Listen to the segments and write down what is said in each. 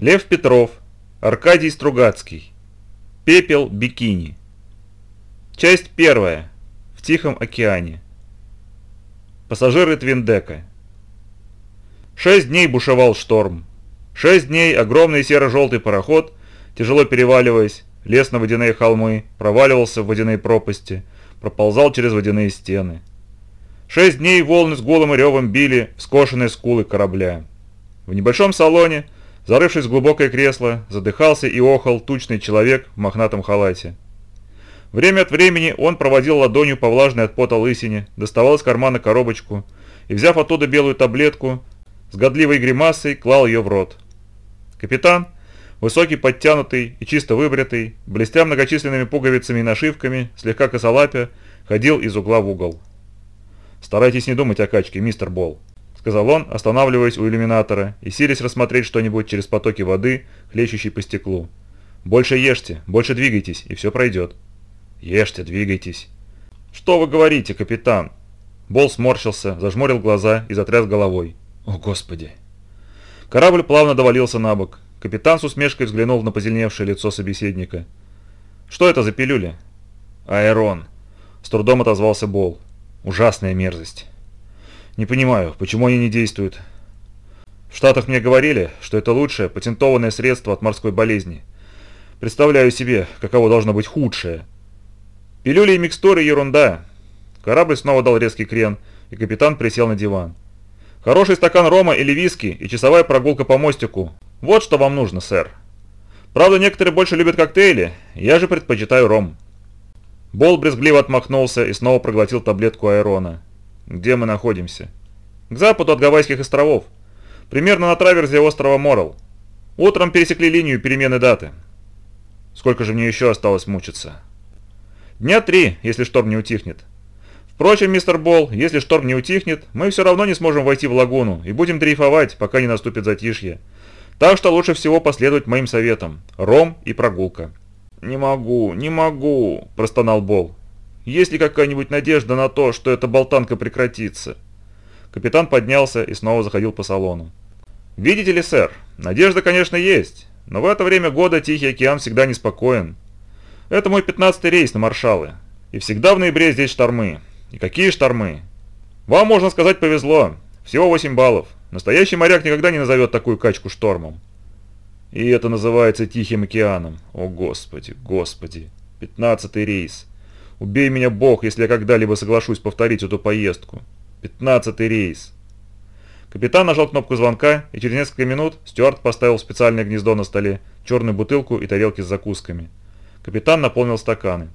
Лев Петров, Аркадий Стругацкий. Пепел бикини. Часть первая. В Тихом океане. Пассажиры Твиндека. Шесть дней бушевал шторм. Шесть дней огромный серо-желтый пароход, тяжело переваливаясь, лез на водяные холмы, проваливался в водяные пропасти, проползал через водяные стены. Шесть дней волны с голым и ревом били в скошенные скулы корабля. В небольшом салоне – Зарывшись в глубокое кресло, задыхался и охал тучный человек в мохнатом халате. Время от времени он проводил ладонью по влажной от пота лысине, доставал из кармана коробочку и, взяв оттуда белую таблетку, с годливой гримасой клал ее в рот. Капитан, высокий, подтянутый и чисто выбритый, блестя многочисленными пуговицами и нашивками, слегка косолапя, ходил из угла в угол. «Старайтесь не думать о качке, мистер Болл сказал он, останавливаясь у иллюминатора и силясь рассмотреть что-нибудь через потоки воды, хлещущей по стеклу. «Больше ешьте, больше двигайтесь, и все пройдет». «Ешьте, двигайтесь». «Что вы говорите, капитан?» Бол сморщился, зажмурил глаза и затряс головой. «О, Господи!» Корабль плавно довалился на бок. Капитан с усмешкой взглянул на позеленевшее лицо собеседника. «Что это за пилюля?» «Аэрон», — с трудом отозвался Бол. «Ужасная мерзость». Не понимаю, почему они не действуют. В Штатах мне говорили, что это лучшее патентованное средство от морской болезни. Представляю себе, каково должно быть худшее. Пилюли и микстуры – ерунда. Корабль снова дал резкий крен, и капитан присел на диван. Хороший стакан рома или виски и часовая прогулка по мостику. Вот что вам нужно, сэр. Правда, некоторые больше любят коктейли, я же предпочитаю ром. Бол брезгливо отмахнулся и снова проглотил таблетку аэрона. Где мы находимся? К западу от Гавайских островов. Примерно на траверзе острова Морал. Утром пересекли линию перемены даты. Сколько же мне еще осталось мучиться? Дня три, если шторм не утихнет. Впрочем, мистер Болл, если шторм не утихнет, мы все равно не сможем войти в лагуну и будем дрейфовать, пока не наступит затишье. Так что лучше всего последовать моим советам. Ром и прогулка. «Не могу, не могу», – простонал Болл. Есть ли какая-нибудь надежда на то, что эта болтанка прекратится?» Капитан поднялся и снова заходил по салону. «Видите ли, сэр, надежда, конечно, есть, но в это время года Тихий океан всегда неспокоен. Это мой пятнадцатый рейс на Маршалы, и всегда в ноябре здесь штормы. И какие штормы? Вам, можно сказать, повезло. Всего 8 баллов. Настоящий моряк никогда не назовет такую качку штормом. И это называется Тихим океаном. О, Господи, Господи. Пятнадцатый рейс. Убей меня бог, если я когда-либо соглашусь повторить эту поездку. Пятнадцатый рейс. Капитан нажал кнопку звонка, и через несколько минут Стюарт поставил специальное гнездо на столе черную бутылку и тарелки с закусками. Капитан наполнил стаканы.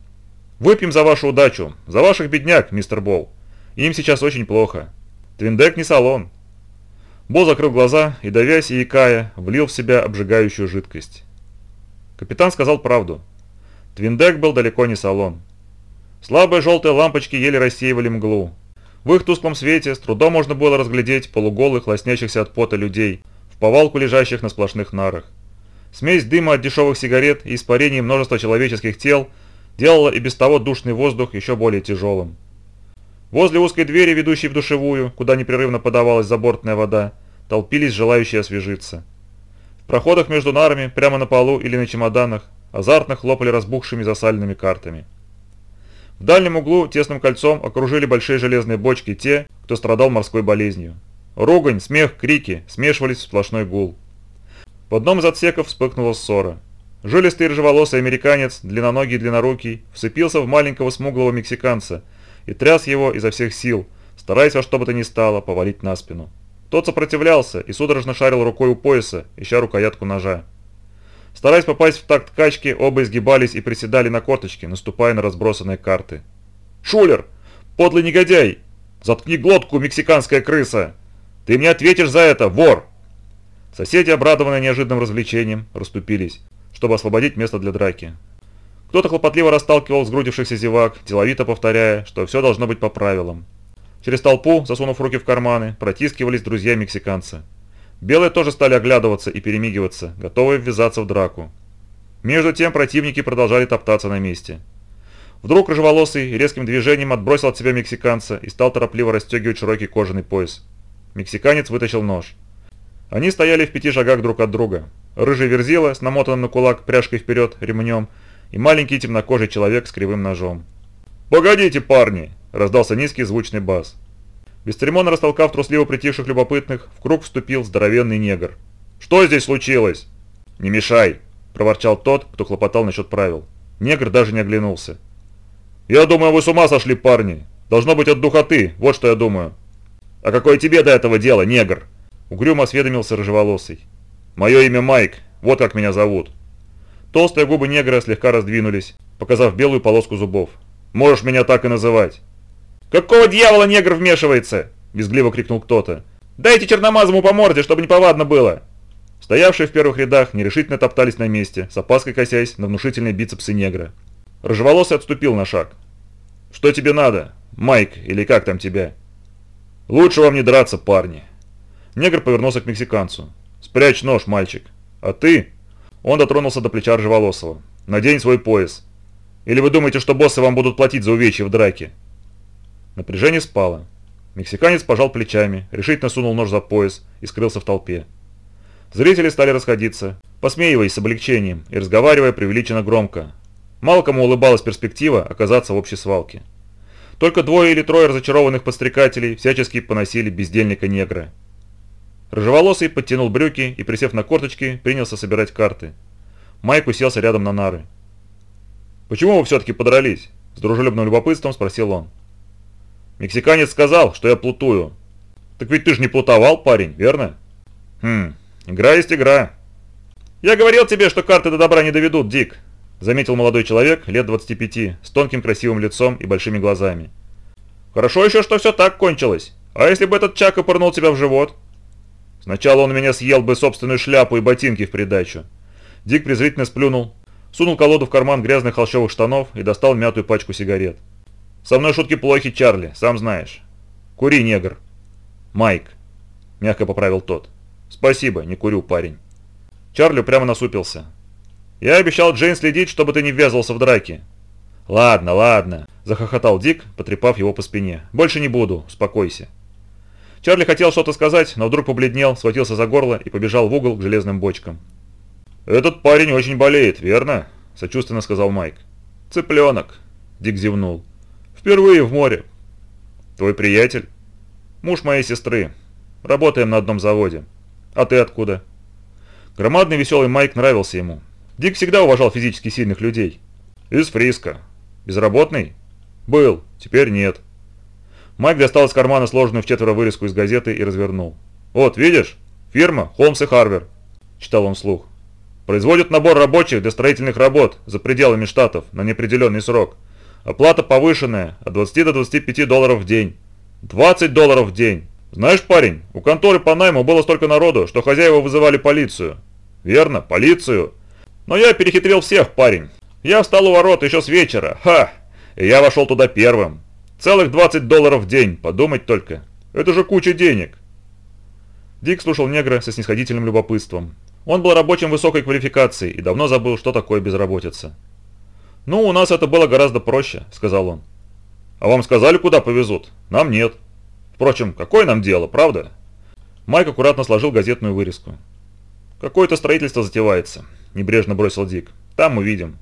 «Выпьем за вашу удачу, за ваших бедняк, мистер Болл. Им сейчас очень плохо. Твиндек не салон». Бол закрыл глаза и, давясь и икая, влил в себя обжигающую жидкость. Капитан сказал правду. Твиндек был далеко не салон. Слабые желтые лампочки еле рассеивали мглу. В их тусклом свете с трудом можно было разглядеть полуголых, лоснящихся от пота людей, в повалку лежащих на сплошных нарах. Смесь дыма от дешевых сигарет и испарений множества человеческих тел делала и без того душный воздух еще более тяжелым. Возле узкой двери, ведущей в душевую, куда непрерывно подавалась забортная вода, толпились желающие освежиться. В проходах между нарами, прямо на полу или на чемоданах, азартно хлопали разбухшими засальными картами. В дальнем углу тесным кольцом окружили большие железные бочки те, кто страдал морской болезнью. Ругань, смех, крики смешивались в сплошной гул. В одном из отсеков вспыхнула ссора. Жилистый рыжеволосый американец, длинноногий и длиннорукий, вцепился в маленького смуглого мексиканца и тряс его изо всех сил, стараясь во что бы то ни стало повалить на спину. Тот сопротивлялся и судорожно шарил рукой у пояса, ища рукоятку ножа. Стараясь попасть в такт качки, оба изгибались и приседали на корточки, наступая на разбросанные карты. «Шулер! Подлый негодяй! Заткни глотку, мексиканская крыса! Ты мне ответишь за это, вор!» Соседи, обрадованные неожиданным развлечением, расступились, чтобы освободить место для драки. Кто-то хлопотливо расталкивал сгрудившихся зевак, деловито повторяя, что все должно быть по правилам. Через толпу, засунув руки в карманы, протискивались друзья-мексиканцы. Белые тоже стали оглядываться и перемигиваться, готовые ввязаться в драку. Между тем противники продолжали топтаться на месте. Вдруг рыжеволосый резким движением отбросил от себя мексиканца и стал торопливо расстегивать широкий кожаный пояс. Мексиканец вытащил нож. Они стояли в пяти шагах друг от друга. рыжий верзила с намотанным на кулак пряжкой вперед ремнем и маленький темнокожий человек с кривым ножом. «Погодите, парни!» – раздался низкий звучный бас. Бесцеремонно растолкав трусливо притихших любопытных, в круг вступил здоровенный негр. «Что здесь случилось?» «Не мешай!» – проворчал тот, кто хлопотал насчет правил. Негр даже не оглянулся. «Я думаю, вы с ума сошли, парни! Должно быть от духоты, вот что я думаю!» «А какое тебе до этого дело, негр?» Угрюмо осведомился рыжеволосый. «Мое имя Майк, вот как меня зовут». Толстые губы негра слегка раздвинулись, показав белую полоску зубов. «Можешь меня так и называть». «Какого дьявола негр вмешивается?» – визгливо крикнул кто-то. «Дайте черномазому по морде, чтобы не повадно было!» Стоявшие в первых рядах нерешительно топтались на месте, с опаской косясь на внушительные бицепсы негра. Рыжеволосый отступил на шаг. «Что тебе надо, Майк, или как там тебя?» «Лучше вам не драться, парни!» Негр повернулся к мексиканцу. «Спрячь нож, мальчик. А ты?» Он дотронулся до плеча Ржеволосого. «Надень свой пояс. Или вы думаете, что боссы вам будут платить за увечья в драке?» Напряжение спало. Мексиканец пожал плечами, решительно сунул нож за пояс и скрылся в толпе. Зрители стали расходиться, посмеиваясь с облегчением и разговаривая преувеличенно громко. Мало кому улыбалась перспектива оказаться в общей свалке. Только двое или трое разочарованных подстрекателей всячески поносили бездельника негра. Рыжеволосый подтянул брюки и, присев на корточки, принялся собирать карты. Майк уселся рядом на нары. «Почему вы все-таки подрались?» – с дружелюбным любопытством спросил он. «Мексиканец сказал, что я плутую». «Так ведь ты же не плутовал, парень, верно?» «Хм, игра есть игра». «Я говорил тебе, что карты до добра не доведут, Дик», – заметил молодой человек лет 25, с тонким красивым лицом и большими глазами. «Хорошо еще, что все так кончилось. А если бы этот Чака пырнул тебя в живот?» Сначала он меня съел бы собственную шляпу и ботинки в придачу. Дик презрительно сплюнул, сунул колоду в карман грязных холщовых штанов и достал мятую пачку сигарет. «Со мной шутки плохи, Чарли, сам знаешь. Кури, негр». «Майк», – мягко поправил тот. «Спасибо, не курю, парень». Чарли прямо насупился. «Я обещал Джейн следить, чтобы ты не ввязывался в драки». «Ладно, ладно», – захохотал Дик, потрепав его по спине. «Больше не буду, успокойся». Чарли хотел что-то сказать, но вдруг побледнел, схватился за горло и побежал в угол к железным бочкам. «Этот парень очень болеет, верно?» – сочувственно сказал Майк. «Цыпленок», – Дик зевнул. «Впервые в море». «Твой приятель?» «Муж моей сестры. Работаем на одном заводе. А ты откуда?» Громадный веселый Майк нравился ему. Дик всегда уважал физически сильных людей. «Из Фриска. Безработный?» «Был. Теперь нет. Майк достал из кармана сложенную в четверо вырезку из газеты и развернул. «Вот, видишь? Фирма Холмс и Харвер», – читал он вслух. «Производит набор рабочих для строительных работ за пределами штатов на неопределенный срок. Оплата повышенная от 20 до 25 долларов в день. 20 долларов в день. Знаешь, парень, у конторы по найму было столько народу, что хозяева вызывали полицию. Верно, полицию. Но я перехитрил всех, парень. Я встал у ворот еще с вечера, ха! И я вошел туда первым. Целых 20 долларов в день, подумать только. Это же куча денег. Дик слушал негра со снисходительным любопытством. Он был рабочим высокой квалификации и давно забыл, что такое безработица. «Ну, у нас это было гораздо проще», — сказал он. «А вам сказали, куда повезут? Нам нет. Впрочем, какое нам дело, правда?» Майк аккуратно сложил газетную вырезку. «Какое-то строительство затевается», — небрежно бросил Дик. «Там увидим».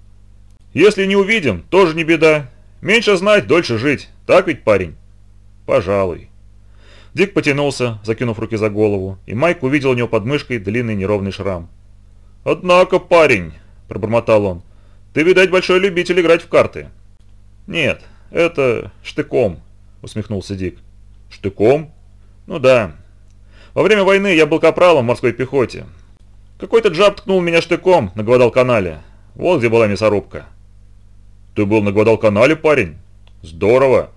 «Если не увидим, тоже не беда. Меньше знать, дольше жить. Так ведь, парень? Пожалуй. Дик потянулся, закинув руки за голову, и Майк увидел у него под мышкой длинный неровный шрам. «Однако, парень», – пробормотал он, – «ты, видать, большой любитель играть в карты». «Нет, это штыком», – усмехнулся Дик. «Штыком? Ну да. Во время войны я был капралом в морской пехоте. Какой-то джаб ткнул меня штыком на Гвадалканале. Вот где была мясорубка». «Ты был на Гвадалканале, парень? Здорово.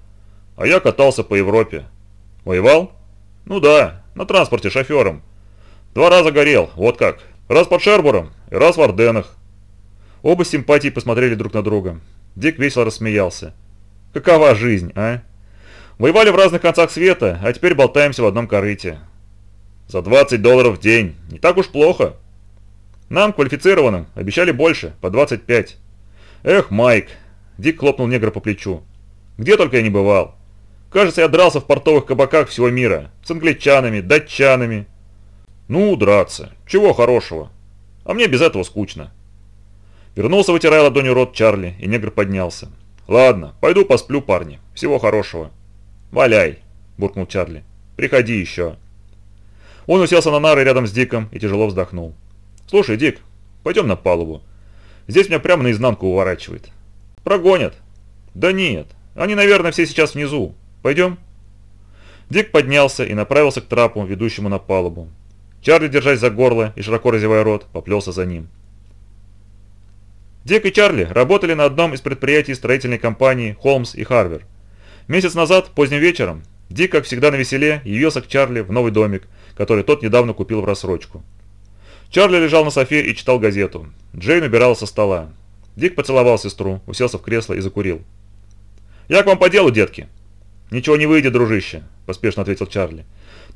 А я катался по Европе. Воевал? Ну да, на транспорте шофером. Два раза горел, вот как. Раз под Шербуром и раз в Орденах». Оба с симпатией посмотрели друг на друга. Дик весело рассмеялся. «Какова жизнь, а? Воевали в разных концах света, а теперь болтаемся в одном корыте. За 20 долларов в день. Не так уж плохо. Нам, квалифицированным, обещали больше, по 25. Эх, Майк, Дик хлопнул негра по плечу. «Где только я не бывал. Кажется, я дрался в портовых кабаках всего мира. С англичанами, датчанами». «Ну, драться. Чего хорошего?» А мне без этого скучно. Вернулся, вытирая ладонью рот Чарли, и негр поднялся. «Ладно, пойду посплю, парни. Всего хорошего». «Валяй», – буркнул Чарли. «Приходи еще». Он уселся на нары рядом с Диком и тяжело вздохнул. «Слушай, Дик, пойдем на палубу. Здесь меня прямо наизнанку уворачивает». «Прогонят». «Да нет, они, наверное, все сейчас внизу. Пойдем?» Дик поднялся и направился к трапу, ведущему на палубу. Чарли, держась за горло и широко разевая рот, поплелся за ним. Дик и Чарли работали на одном из предприятий строительной компании «Холмс и Харвер». Месяц назад, поздним вечером, Дик, как всегда на веселе, явился к Чарли в новый домик, который тот недавно купил в рассрочку. Чарли лежал на софе и читал газету. Джейн убирала со стола. Дик поцеловал сестру, уселся в кресло и закурил. «Я к вам по делу, детки». «Ничего не выйдет, дружище», – поспешно ответил Чарли.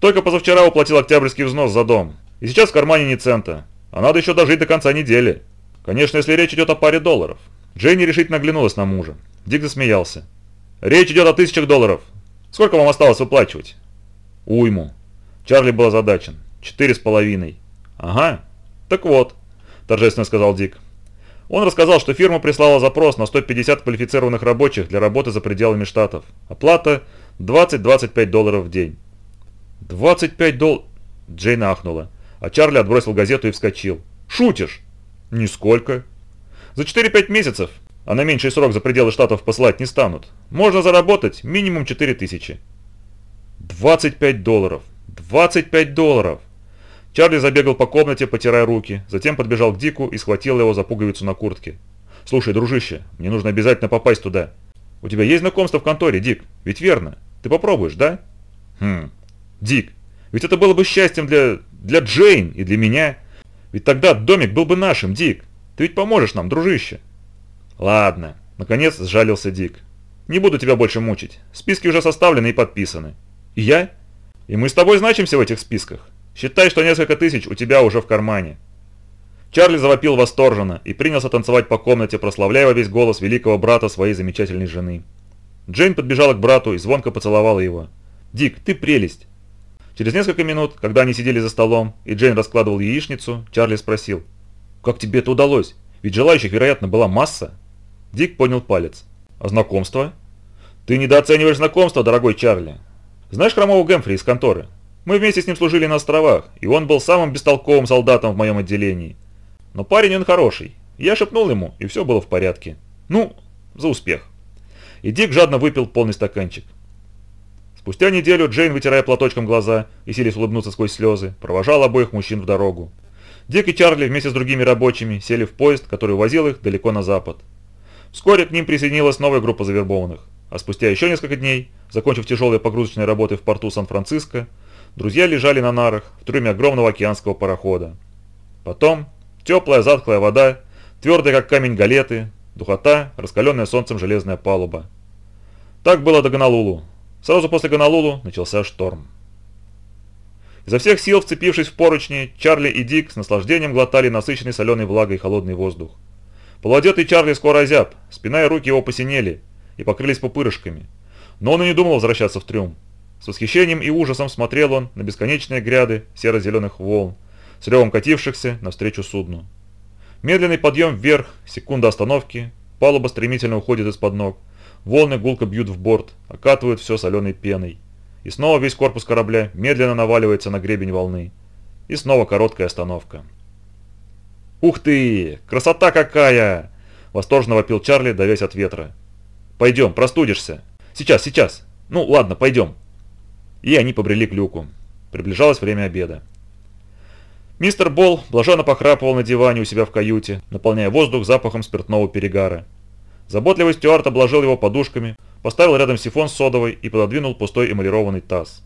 «Только позавчера уплатил октябрьский взнос за дом. И сейчас в кармане ни цента. А надо еще дожить до конца недели. Конечно, если речь идет о паре долларов». Джейни решительно оглянулась на мужа. Дик засмеялся. «Речь идет о тысячах долларов. Сколько вам осталось выплачивать?» «Уйму». Чарли был озадачен. «Четыре с половиной». «Ага. Так вот», – торжественно сказал Дик. Он рассказал, что фирма прислала запрос на 150 квалифицированных рабочих для работы за пределами штатов. Оплата 20-25 долларов в день. 25 долларов... Джейн ахнула, а Чарли отбросил газету и вскочил. «Шутишь?» «Нисколько. За 4-5 месяцев, а на меньший срок за пределы штатов посылать не станут, можно заработать минимум 4 тысячи». 25 долларов. 25 долларов. Чарли забегал по комнате, потирая руки, затем подбежал к Дику и схватил его за пуговицу на куртке. «Слушай, дружище, мне нужно обязательно попасть туда. У тебя есть знакомство в конторе, Дик? Ведь верно. Ты попробуешь, да?» «Хм. Дик, ведь это было бы счастьем для... для Джейн и для меня. Ведь тогда домик был бы нашим, Дик. Ты ведь поможешь нам, дружище?» «Ладно», — наконец сжалился Дик. «Не буду тебя больше мучить. Списки уже составлены и подписаны. И я? И мы с тобой значимся в этих списках. Считай, что несколько тысяч у тебя уже в кармане». Чарли завопил восторженно и принялся танцевать по комнате, прославляя весь голос великого брата своей замечательной жены. Джейн подбежала к брату и звонко поцеловала его. «Дик, ты прелесть!» Через несколько минут, когда они сидели за столом, и Джейн раскладывал яичницу, Чарли спросил. «Как тебе это удалось? Ведь желающих, вероятно, была масса?» Дик поднял палец. «А знакомство?» «Ты недооцениваешь знакомство, дорогой Чарли. Знаешь хромого Гэмфри из конторы? Мы вместе с ним служили на островах, и он был самым бестолковым солдатом в моем отделении. Но парень он хороший. Я шепнул ему, и все было в порядке. Ну, за успех. И Дик жадно выпил полный стаканчик. Спустя неделю Джейн, вытирая платочком глаза и силясь улыбнуться сквозь слезы, провожал обоих мужчин в дорогу. Дик и Чарли вместе с другими рабочими сели в поезд, который увозил их далеко на запад. Вскоре к ним присоединилась новая группа завербованных, а спустя еще несколько дней, закончив тяжелые погрузочные работы в порту Сан-Франциско, Друзья лежали на нарах в трюме огромного океанского парохода. Потом теплая затхлая вода, твердая как камень галеты, духота, раскаленная солнцем железная палуба. Так было до Гонолулу. Сразу после Гонолулу начался шторм. Изо всех сил вцепившись в поручни, Чарли и Дик с наслаждением глотали насыщенный соленой влагой холодный воздух. Полуодетый Чарли скоро озяб, спина и руки его посинели и покрылись пупырышками. Но он и не думал возвращаться в трюм. С восхищением и ужасом смотрел он на бесконечные гряды серо-зеленых волн, с ревом катившихся навстречу судну. Медленный подъем вверх, секунда остановки, палуба стремительно уходит из-под ног, волны гулко бьют в борт, окатывают все соленой пеной. И снова весь корпус корабля медленно наваливается на гребень волны. И снова короткая остановка. «Ух ты! Красота какая!» Восторженно вопил Чарли, давясь от ветра. «Пойдем, простудишься. Сейчас, сейчас. Ну, ладно, пойдем». И они побрели к люку. Приближалось время обеда. Мистер Болл блаженно похрапывал на диване у себя в каюте, наполняя воздух запахом спиртного перегара. Заботливый стюард обложил его подушками, поставил рядом сифон с содовой и пододвинул пустой эмалированный таз.